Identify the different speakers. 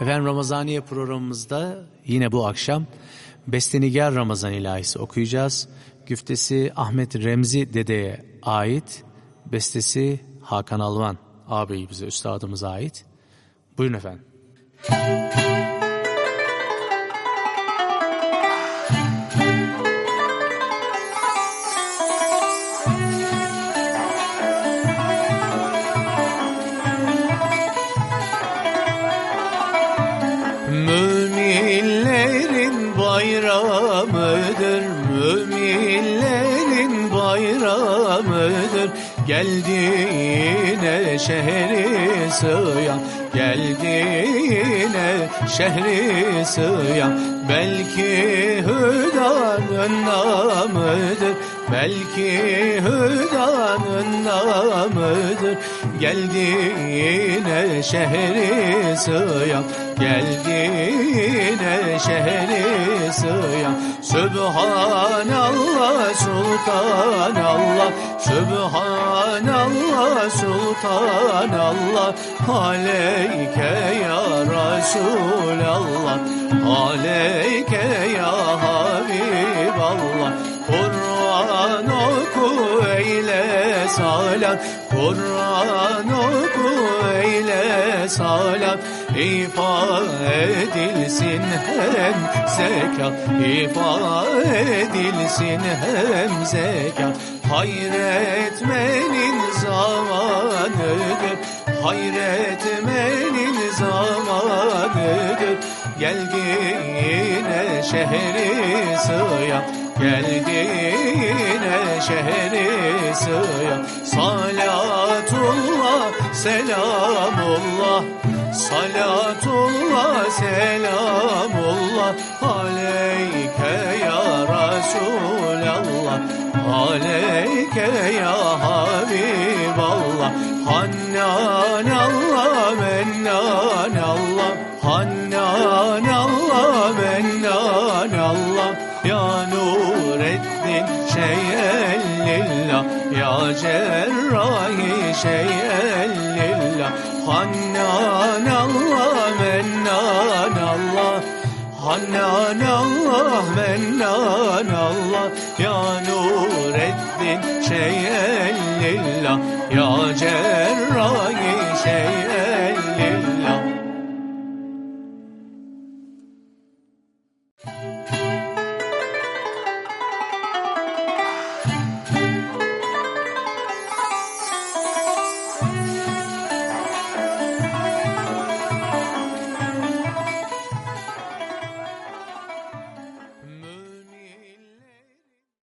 Speaker 1: Efendim Ramazaniye programımızda yine bu akşam Bestenigar Ramazan ilahisi okuyacağız. Güftesi Ahmet Remzi dedeye ait, bestesi Hakan Alvan ağabeyimize, üstadımıza ait. Buyurun efendim.
Speaker 2: Bayramıdır, müminlerin bayramıdır. Geldiğine şehri sıyan, geldiğine şehri sıyan. Belki hüdanın namıdır, belki hüdanın namıdır. Geldiğine şehri sıyan, geldiğine şehri sıyan. Sübhanallah, Sultanallah, Sübhanallah, Sultanallah, Aleyke ya Resulallah, Aleyke ya Habiballah. Kur'an salat, Kur'an oku eyle salat, İfa edilsin hem zekat, İfa edilsin hem zekat. Hayretmenin zamanıdır, hayretmenin zamanıdır. Geldiğine şehri sıyan, geldiğine şehri sıyan. Salatullah, selamullah, salatullah, selamullah. Aleyke ya Resulallah, aleyke ya Habiballah. Hannan Allah, mennan Allah, Hannan Allah, mennan Allah. Nureddin şeyen lillah, Ya Cerrahi şeyen lillah. Hannan Allah, mennan Allah. Hannan Allah, mennan Allah. Ya Nureddin şeyen lillah, Ya Cerrahi şeyen